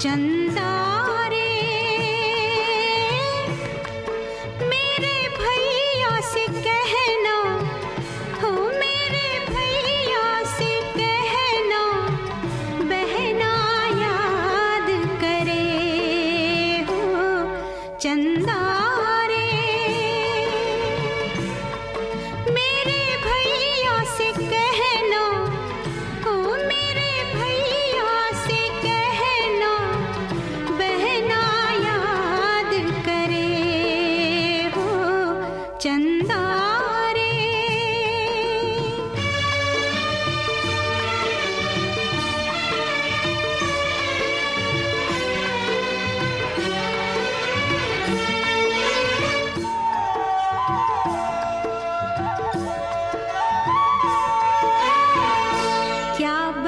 चंदा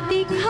राह